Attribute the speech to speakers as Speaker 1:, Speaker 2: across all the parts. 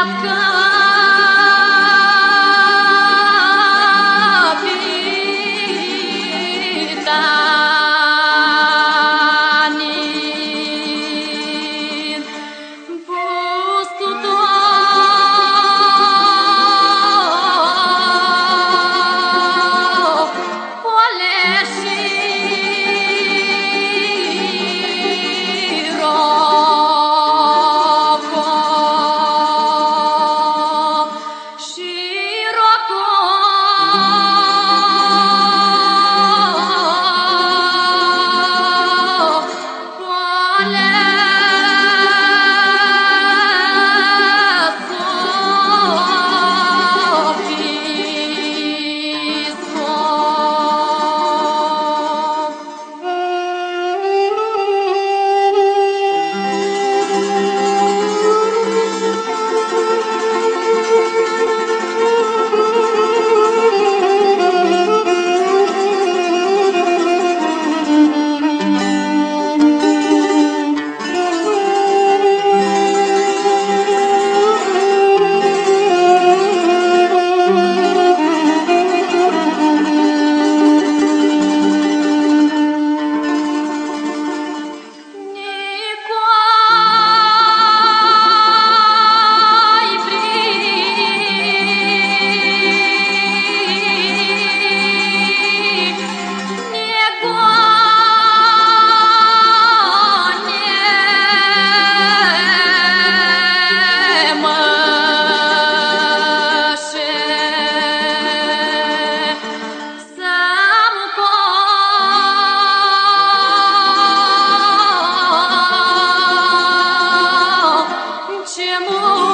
Speaker 1: I've gone. amor.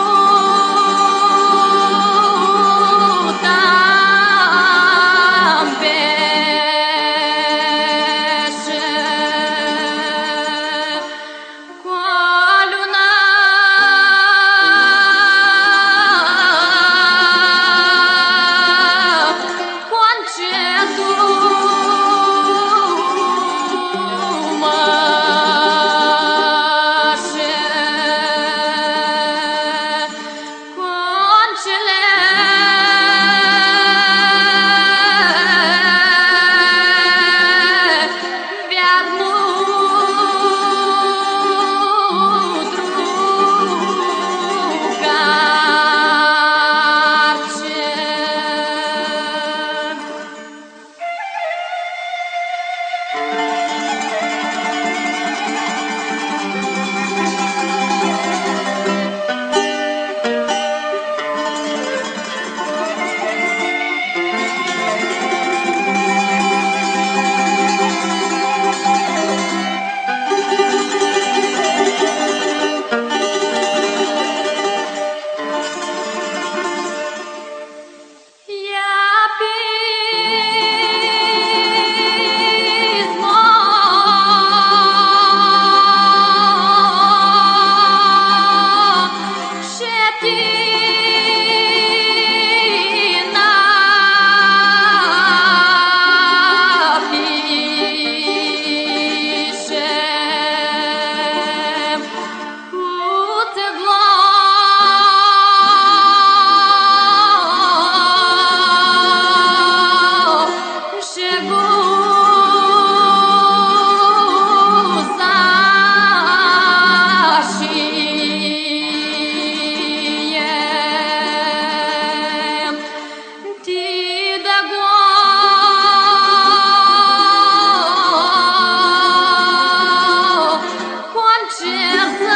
Speaker 1: faire